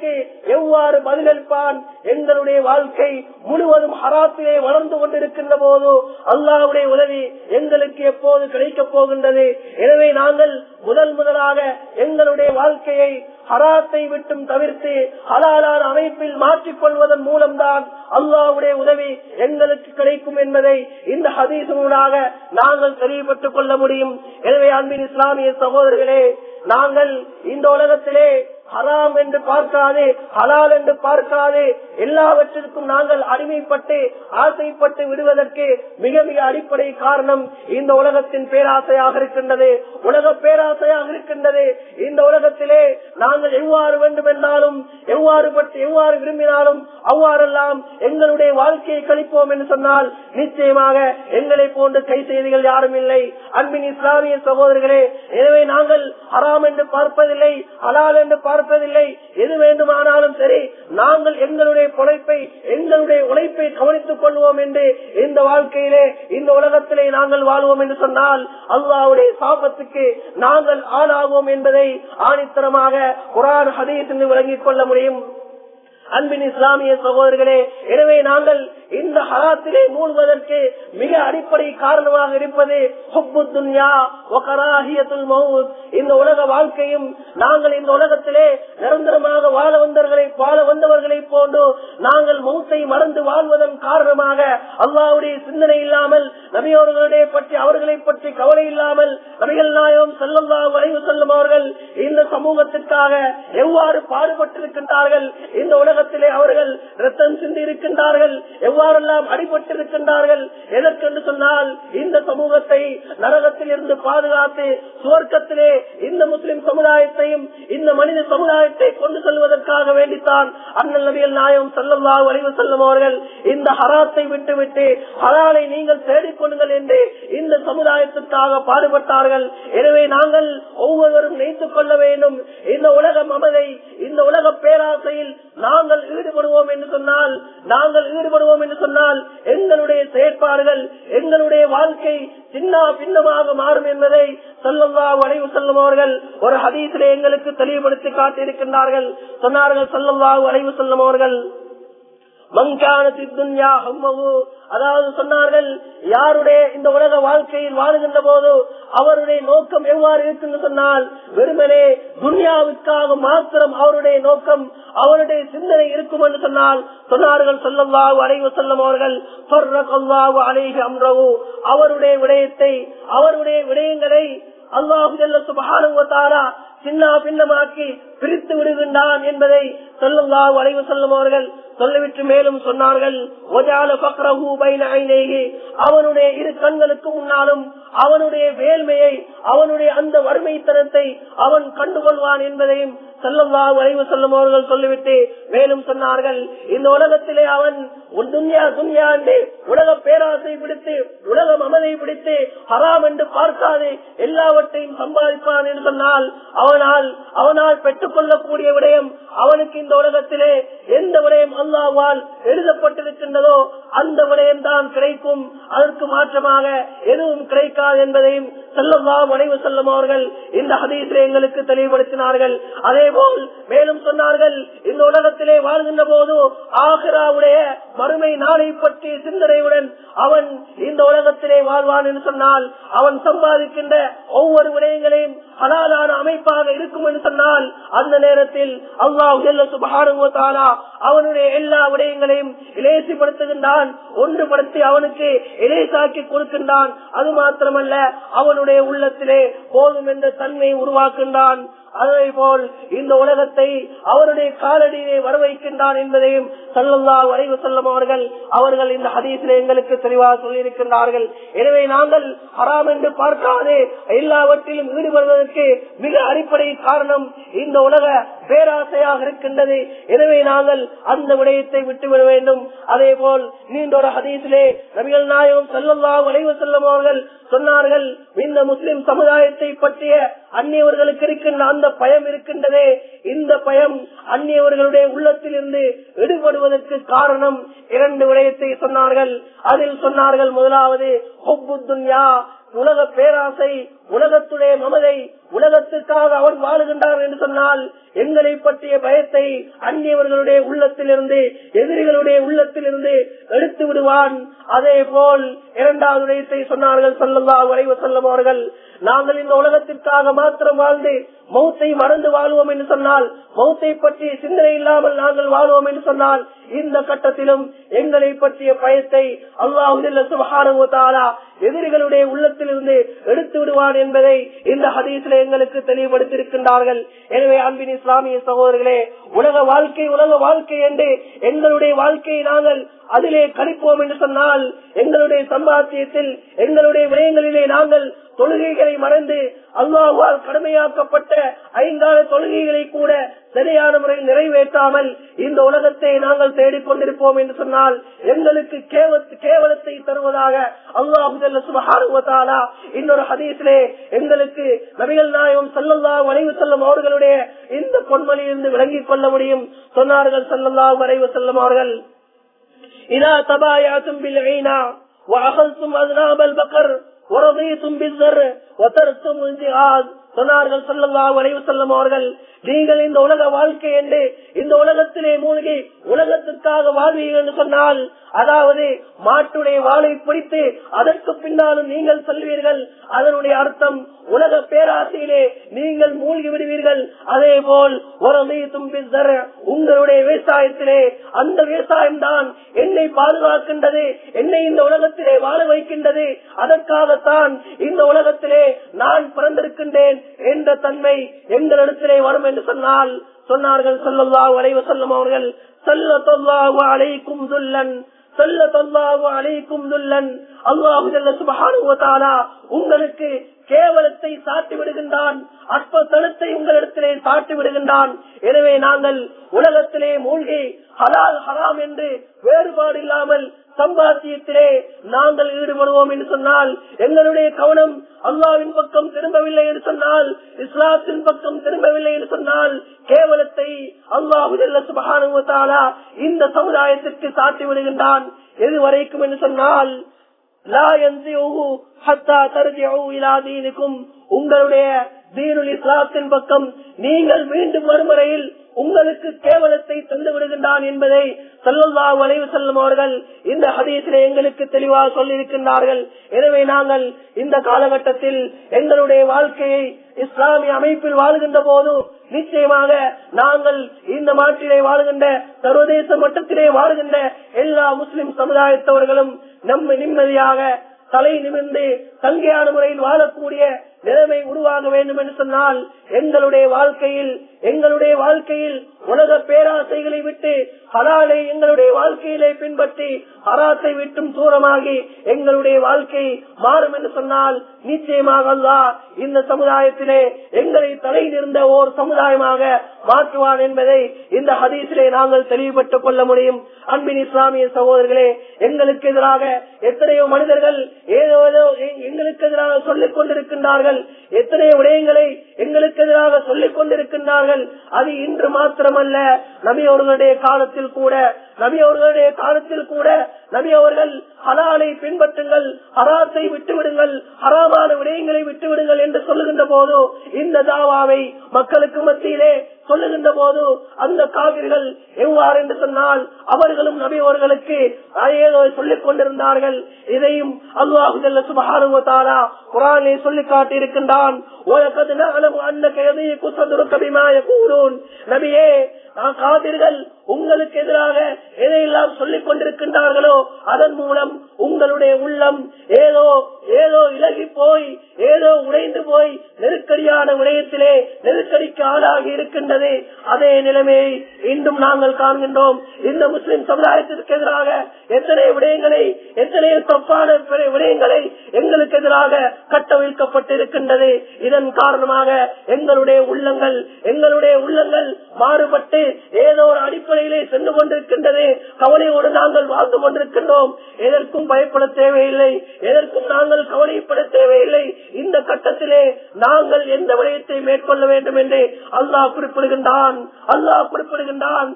எவ்வாறு பதிலளிப்பான் எங்களுடைய வாழ்க்கை முழுவதும் ஹராத்திலே வளர்ந்து கொண்டிருக்கின்ற போது அல்லாவுடைய உதவி எங்களுக்கு எப்போது கிடைக்கப் போகின்றது? எனவே நாங்கள் முதல் முதலாக எங்களுடைய வாழ்க்கையை ஹராத்தை விட்டும் தவிர்த்து ஹலாலான அமைப்பில் மாற்றிக்கொள்வதன் மூலம்தான் அல்லாவுடைய உதவி எங்களுக்கு கிடைக்கும் என்பதை இந்த ஹதீசனூடாக நாங்கள் தெளிவுபட்டுக் கொள்ள முடியும். எனவே அன்பின் இஸ்லாமிய சகோதரர்களே நாங்கள் இந்த உலகத்திலே ஹராம் என்று பார்க்காது ஹலால் என்று பார்க்காதே எல்லாவற்றிற்கும் நாங்கள் அடிமைப்பட்டு ஆசைப்பட்டு விடுவதற்கு மிக மிக அடிப்படை காரணம் இந்த உலகத்தின் பேராசையாக இருக்கின்றது. உலக பேராசையாக இருக்கின்றது. இந்த உலகத்திலே நாங்கள் எவ்வாறு வேண்டும் என்றாலும் எவ்வாறு பட்டு எவ்வாறு விரும்பினாலும் அவ்வாறெல்லாம் எங்களுடைய வாழ்க்கையை கழிப்போம் என்று சொன்னால் நிச்சயமாக எங்களை போன்ற கை செய்திகள் யாரும் இல்லை. அன்பின் இஸ்லாமிய சகோதரர்களே எனவே நாங்கள் ஹராம் என்று பார்ப்பதில்லை ஹலால் என்று பார்ப்பதில்லை. எது வேண்டுமானாலும் சரி நாங்கள் எங்களுடைய பொழைப்பை எங்களுடைய உழைப்பை கவனித்துக் கொள்வோம் என்று இந்த வாழ்க்கையிலே இந்த உலகத்திலே நாங்கள் வாழ்வோம் என்று சொன்னால் அல்லாவுடைய சாபத்துக்கு நாங்கள் ஆளாவோம் என்பதை ஆணித்தரமாக குரான் ஹதீஸ் என்று விளங்கிக் கொள்ள முடியும். அன்பின் இஸ்லாமிய சகோதரர்களே எனவே நாங்கள் இந்த ஹராத்திலே மூழ்வதற்கு மிக அடிப்படை காரணமாக இருப்பது இந்த உலக வாழ்க்கையும் நாங்கள் இந்த உலகத்திலே நிரந்தரமாக வாழ வந்தவர்களை வாழ வந்தவர்களை போன்று நாங்கள் மௌத்தை மறந்து வாழ்வதன் காரணமாக அல்லாவுடைய சிந்தனை இல்லாமல் நபியோர்களுடைய பற்றி அவர்களை பற்றி கவலை இல்லாமல் நபிகள் நாயகம் செல்லல்லா வரைவு செல்லும் அவர்கள் இந்த சமூகத்திற்காக எவ்வாறு பாடுபட்டிருக்கின்றார்கள்? இந்த உலகத்திலே அவர்கள் ரத்தம் சிந்தி இருக்கின்றார்கள் எவ்வாறு எவ்வாறெல்லாம் அடிபட்டிருக்கின்றார்கள். எதற்கென்று சொன்னால் இந்த சமூகத்தை நரகத்தில் இருந்து பாதுகாத்து சுவர்க்கத்திலே இந்த முஸ்லிம் சமுதாயத்தையும் இந்த மனித சமுதாயத்தை கொண்டு செல்வதற்காக வேண்டித்தான் அண்ணல் நபியல் நாயம் செல்லல்லா வலிவு செல்லும் அவர்கள் இந்த ஹராத்தை விட்டுவிட்டு ஹராலை நீங்கள் தேடிக்கொள்ளுங்கள் என்று இந்த சமுதாயத்திற்காக பாடுபட்டார்கள். எனவே நாங்கள் ஒவ்வொருவரும் நினைத்துக் கொள்ள வேண்டும். இந்த உலக மமதை இந்த உலக பேராசையில் நாங்கள் ஈடுபடுவோம் என்று சொன்னால் நாங்கள் ஈடுபடுவோம் என்று சொன்னால் எங்களுடைய செயற்பாடுகள் எங்களுடைய வாழ்க்கை சின்ன பின்னமாக மாறும் என்பதை சொல்லல்லா வளைவு செல்லும் அவர்கள் ஒரு ஹதீசிலே எங்களுக்கு தெளிவுபடுத்தி காட்டியிருக்கின்றார்கள். சொன்னார்கள் சொல்லல்லா வளைவு செல்லும் அவர்கள் அதாவது சொன்னார்கள் யாருடைய இந்த உலக வாழ்க்கையில் வாழுகின்ற போது அவருடைய நோக்கம் எவ்வாறு இருக்குன்னு சொன்னால் வெறுமனே துன்யாவுக்காக மாத்திரம் அவருடைய நோக்கம் அவருடைய சிந்தனை இருக்கும் என்று சொன்னால் சொன்னார்கள் சொல்லவாவு அலைவு செல்லும் அவர்கள் அலைகு அம்ரவு அவருடைய விடயத்தை அவருடைய விடயங்களை அல்லாஹு சுபகானுவத்தாரா சின்ன பின்னமாக்கி பிரித்து விடுகின்றான் என்பதை சொல்லும் வளைவு செல்லும் அவர்கள் சொல்லிவிட்டு மேலும் சொன்னார்கள் அவனுடைய இரு கண்களுக்கு முன்னாலும் அவனுடைய வேல்மையை அவனுடைய அந்த வறுமைத்தனத்தை அவன் கண்டுகொள்வான் என்பதையும் செல்லவா வளைவு செல்லும் அவர்கள் சொல்லிவிட்டு மேலும் சொன்னார்கள். இந்த உலகத்திலே அவன் துன்யா துன்யா என்று உலக பேராசை பிடித்து உலக மமதை பிடித்து ஹராம் என்று பார்க்காது எல்லாவற்றையும் சம்பாதிப்பான் என்று சொன்னால் அவனால் அவனால் பெற்றுக் கொள்ளக்கூடிய விடயம் அவனுக்கு இந்த உலகத்திலே எந்த விடயம் அல்லாவால் எழுதப்பட்டிருக்கின்றதோ அந்த விடயம்தான் கிடைக்கும். அதற்கு மாற்றமாக எதுவும் கிடைக்காது என்பதையும் செல்லவா வளைவு செல்லும் அவர்கள் இந்த ஹதீசிலே எங்களுக்கு தெளிவுபடுத்தினார்கள். அதே போல் மேலும் சொன்னார்கள் இந்த உலகத்திலே வாழ்கின்ற போது ஆகிராவுடைய மறுமை நாளை பற்றிய சிந்தனையுடன் அவன் இந்த உலகத்திலே வாழ்வான் என்று சொன்னால் அவன் சம்பாதிக்கின்ற ஒவ்வொரு விடயங்களையும் ஹலாலான அமைப்பாக இருக்கும் என்று சொன்னால் அந்த நேரத்தில் அல்லாஹ் அவனுடைய எல்லா விடயங்களையும் இலேசிப்படுத்துகின்றான் ஒன்றுபடுத்தி அவனுக்கு இலேசாக்கி கொடுக்கின்றான். அது மாத்திரமல்ல அவன் அவனுடைய உள்ளத்திலே போதும் என்ற தன்மையை உருவாக்குகின்றான். அதே போல் இந்த உலகத்தை அவருடைய காலடியிலே வர வைக்கின்றான் என்பதையும் சல்லல்லா வரைவு செல்லும் அவர்கள் அவர்கள் இந்த ஹதீசிலே எங்களுக்கு தெளிவாக சொல்லியிருக்கின்றார்கள். எனவே நாங்கள் ஹராம் என்று பார்க்காதே எல்லாவற்றிலும் ஈடுபடுவதற்கு மிக அடிப்படை காரணம் இந்த உலக பேராசையாக இருக்கின்றது. எனவே நாங்கள் அந்த விடயத்தை விட்டுவிட வேண்டும். அதே போல் நீண்ட ஒரு ஹதீசிலே நபிகள் நாயகம் செல்லல்லா வரைவு செல்லும் அவர்கள் சொன்னார்கள் இந்த முஸ்லிம் சமுதாயத்தை பற்றிய அந்நியவர்களுக்கு இருக்கின்ற அந்த பயம் இருக்கின்றதே. இந்த பயம் அந்நியவர்களுடைய உள்ளத்தில் இருந்து விடுபடுவதற்கு காரணம் இரண்டு விடயத்தை சொன்னார்கள். அதில் சொன்னார்கள் முதலாவது உலக பேராசை உலகத்துடைய மமதை உலகத்துக்காக அவன் வாழுகின்றார் என்று சொன்னால் எங்களை பற்றிய பயத்தை அந்நியவர்களுடைய உள்ளத்திலிருந்து எதிரிகளுடைய உள்ளத்திலிருந்து எடுத்து விடுவான். அதே போல் இரண்டாவது விடயத்தை சொன்னார்கள் சொல்லல்லா வரைவு செல்லும் அவர்கள் நாங்கள் இந்த உலகத்திற்காக மாத்திரம் வாழ்ந்து மௌத்தை மறந்து வாழ்வோம் என்று சொன்னால் மௌத்தை பற்றி சிந்தனை இல்லாமல் நாங்கள் வாழ்வோம் என்று சொன்னால் இந்த கட்டத்திலும் எங்களை பற்றிய பயத்தை அல்லாஹு எதிரிகளுடைய உள்ளத்திலிருந்து எடுத்து விடுவான் என்பதை இந்த ஹதீஸ்ல எங்களுக்கு தெளிவுபடுத்தியிருக்கின்றார்கள். எனவே அன்பின் இஸ்லாமிய சகோதரர்களே உலக வாழ்க்கை உலக வாழ்க்கை என்று எங்களுடைய வாழ்க்கையை நாங்கள் அதிலே கழிப்போம் என்று சொன்னால் எங்களுடைய சம்பாத்தியத்தில் எங்களுடைய விடயங்களிலே நாங்கள் தொழுகைகளை மறந்து அல்லாஹால் கடமையாக்கப்பட்ட ஐந்தாறு தொழுகைகளை கூட சரியான முறையில் நிறைவேற்றாமல் இந்த உலகத்தை நாங்கள் தேடிக்கொண்டிருப்போம் என்று சொன்னால் எங்களுக்கு கேவலத்தை தருவதாக அல்லாஹு சுபஹானுவத்தாலா இன்னொரு ஹதீஸிலே எங்களுக்கு நபிகள் நாயகம் சல்லல்லா வரைவு செல்லும் அவர்களுடைய இந்த பொன்மொழியிலிருந்து விளங்கிக் கொள்ள முடியும் சொன்னார்கள் சல்லல்லா வரைவு செல்லும் அவர்கள் இதா தபாயாத்தும் பில் ஐனா وأخذتم أذناب البقر ورضيتم بالذر وتركتم الجهاد சொன்னார்கள் சொல்லல்லா வரைவு செல்லும் அவர்கள் நீங்கள் இந்த உலக வாழ்க்கை என்று இந்த உலகத்திலே மூழ்கி உலகத்திற்காக வாழ்வீர்கள் என்று சொன்னால் அதாவது மாட்டுடைய வாழை பிடித்து அதற்கு பின்னாலும் நீங்கள் செல்வீர்கள். அதனுடைய அர்த்தம் உலக பேராசையிலே நீங்கள் மூழ்கி விடுவீர்கள். அதே போல் உங்களுடைய விவசாயத்திலே அந்த விவசாயம் தான் என்னை பாதுகாக்கின்றது என்னை இந்த உலகத்திலே வாழ வைக்கின்றது. அதற்காகத்தான் இந்த உலகத்திலே நான் பிறந்திருக்கின்றேன் என்ற தன்மை எங்களிடத்திலே வரும் என்று சொன்னால் சொன்னார்கள் சொல்லல்லா வளைவு செல்லும் அவர்கள் செல்ல தொல்லாஹு அழைக்கும் துல்லன் சொல்லல்லாஹு அலைக்கும் துல்லன் அல்லாஹு ஜல்ல சுப்ஹானஹு வ தஆலா உங்களுக்கு கேவலத்தை சாட்டி விடுகின்றான். அற்பத்தனத்தை உங்களிடத்திலே சாட்டி விடுகின்றான். எனவே நாங்கள் உலகத்திலே மூழ்கி ஹலால் ஹராம் என்று வேறுபாடு இல்லாமல் சம்பாத்தியத்திலே நாங்கள் ஈடுபடுவோம் என்று சொன்னால் எங்களுடைய கவனம் அல்லாவின் பக்கம் திரும்பவில்லை என்று சொன்னால் இஸ்லாத்தின் பக்கம் திரும்பவில்லை என்று சொன்னால் கேவலத்தை அல்லாஹு இந்த சமுதாயத்திற்கு சாட்டி விடுகின்றான். எது வரைக்கும் என்று சொன்னால் உங்களுடைய தீனுல் இஸ்லாத்தின் பக்கம் நீங்கள் மீண்டும் மறுமுறையில் உங்களுக்கு கேவலத்தை தந்து விடுகின்றான் என்பதை சல்லல்லா வளைவு செல்லும் அவர்கள் இந்த ஹதீசிலே எங்களுக்கு தெளிவாக சொல்லியிருக்கின்றார்கள். எனவே நாங்கள் இந்த காலகட்டத்தில் எங்களுடைய வாழ்க்கையை இஸ்லாமிய அமைப்பில் வாழ்கின்ற போது நிச்சயமாக நாங்கள் இந்த நாட்டிலே வாழ்கின்ற சர்வதேச மட்டத்திலே வாழ்கின்ற எல்லா முஸ்லிம் சமுதாயத்தவர்களும் நம்ம நிம்மதியாக தலை நிமிர்ந்து தங்கையான முறையில் வாழக்கூடிய நிலைமை உருவாக வேண்டும் என்று சொன்னால் எங்களுடைய வாழ்க்கையில் எங்களுடைய வாழ்க்கையில் உலக பேராசைகளை விட்டு ஹலாலை எங்களுடைய வாழ்க்கையிலே பின்பற்றி ஹராத்தை விட்டும் தூரமாகி எங்களுடைய வாழ்க்கை மாறும் என்று சொன்னால் நிச்சயமாக அல்லா இந்த சமுதாயத்திலே எங்களை தலை நிறந்த ஓர் சமுதாயமாக மாற்றுவான் என்பதை இந்த ஹதீசிலே நாங்கள் தெளிவுபட்டுக் கொள்ள முடியும். அன்பின் இஸ்லாமிய சகோதரர்களே எங்களுக்கு எதிராக எத்தனையோ மனிதர்கள் ஏதோ ஏதோ எங்களுக்கு எதிராக சொல்லிக் கொண்டிருக்கின்றார்கள். எத்தனையோ விடயங்களை எங்களுக்கு எதிராக சொல்லிக் கொண்டிருக்கின்றார்கள் அது இன்று மாத்திரமல்ல. நபி அவர்களுடைய காலத்தில் கூட நபி அவர்களுடைய காலத்தில் கூட நபி அவர்கள் ஹலாலை பின்பற்றுங்கள் ஹராத்தை விட்டுவிடுங்கள் ஹராமான விடயங்களை விட்டுவிடுங்கள் என்று சொல்லுகின்ற போது இந்த தாவாவை மக்களுக்கு மத்தியிலே சொல்லுகின்ற போது அந்த காவிர்கள் எவ்வாறு என்று சொன்னால் அவர்களும் நபி அவர்களுக்கு சொல்லிக் கொண்டிருந்தார்கள். இதையும் அல்லாஹு சுபகானுவத்தாரா குரானை சொல்லி காட்டியிருக்கின்றான். நபியே காதிர்கள் உங்களுக்கு எதிராக எதையெல்லாம் சொல்லிக் கொண்டிருக்கின்றார்களோ அதன் மூலம் உங்களுடைய உள்ளம் ஏதோ ஏதோ இலகி போய் ஏதோ உடைந்து போய் நெருக்கடியான விடயத்திலே நெருக்கடிக்கு ஆளாகி இருக்கின்றது. அதே நிலைமையை இன்றும் நாங்கள் காண்கின்றோம். இந்த முஸ்லிம் சமுதாயத்திற்கு எதிராக எத்தனை விடயங்களை எத்தனை தப்பான விடயங்களை எங்களுக்கு எதிராக கட்டவிழ்க்கப்பட்டிருக்கின்றது. இதன் காரணமாக எங்களுடைய உள்ளங்கள் எங்களுடைய உள்ளங்கள் மாறுபட்டு ஏதோ ஒரு அடிப்படை அடிப்படையிலே சென்று கொண்டிருக்கின்றது. கவலையோடு நாங்கள் வாழ்ந்து கொண்டிருக்கின்றோம். எதற்கும் பயப்பட தேவையில்லை. எதற்கும் நாங்கள் கவலைப்பட தேவையில்லை. இந்த கட்டத்திலே நாங்கள் எந்த விடயத்தை மேற்கொள்ள வேண்டும் என்று அல்லாஹ் குறிப்பிடுகின்றான். அல்லாஹ் குறிப்பிடுகின்றான்.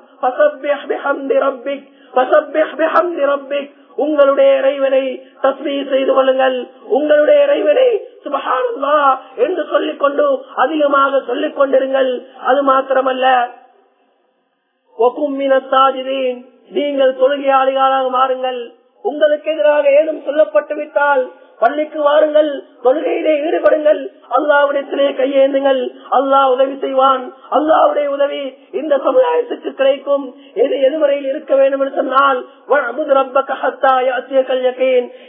உங்களுடைய இறைவனை தஸ்மீ செய்து கொள்ளுங்கள். உங்களுடைய இறைவனை சுபகானந்தா என்று சொல்லிக் கொண்டு அதிகமாக சொல்லிக் கொண்டிருங்கள் அது மாத்திரமல்ல. நீங்கள் தொழுகையாளிகளாக மாறுங்கள். உங்களுக்கு எதிராக ஏதும் சொல்லப்பட்டு விட்டால் பள்ளிக்கு வாருங்கள். தொழுகையிலே ஈடுபடுங்கள். அல்லாவுடையத்திலே கையேந்துங்கள். அல்லாஹ் உதவி செய்வான். அல்லாவுடைய உதவி இந்த சமுதாயத்துக்கு கிடைக்கும். எது எதிர்மறையில் இருக்க வேண்டும் என்று சொன்னால்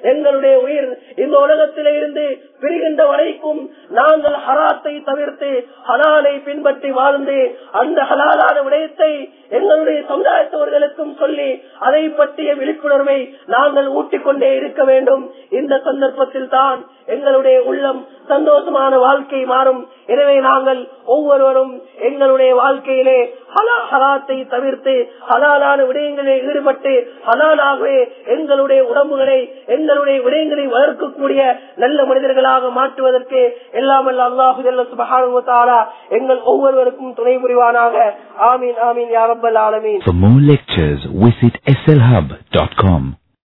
எங்களுடைய உயிர் இந்த உலகத்திலே இருந்து பிரிகின்ற வரைக்கும் நாங்கள் ஹராத்தை தவிர்த்து ஹலாலை பின்பற்றி வாழ்ந்து அந்த ஹலாலான விடயத்தை எங்களுடைய சமுதாயத்தவர்களுக்கும் சொல்லி அதை பற்றிய விழிப்புணர்வை நாங்கள் ஊட்டிக்கொண்டே இருக்க வேண்டும். இந்த சந்தர்ப்பத்தில் தான் எங்களுடைய உள்ளம் சந்தோஷமாக சந்தோஷமான வாழ்க்கை மாறும். எனவே நாங்கள் ஒவ்வொருவரும் எங்களுடைய வாழ்க்கையிலே ஹலா ஹலாத்தை தவிர்த்து ஹலாலான விடயங்களில் ஈடுபட்டு ஹலாலாகவே எங்களுடைய உடம்புகளை எங்களுடைய விடயங்களை வளர்க்கக்கூடிய நல்ல மனிதர்களாக மாற்றுவதற்கு எல்லாம் அல்லாஹு எங்கள் ஒவ்வொருவருக்கும் துணை புரிவானாக. ஆமீன் ஆமீன் யாரப்பல் ஆலமீன். For more lectures, visit slhub.com.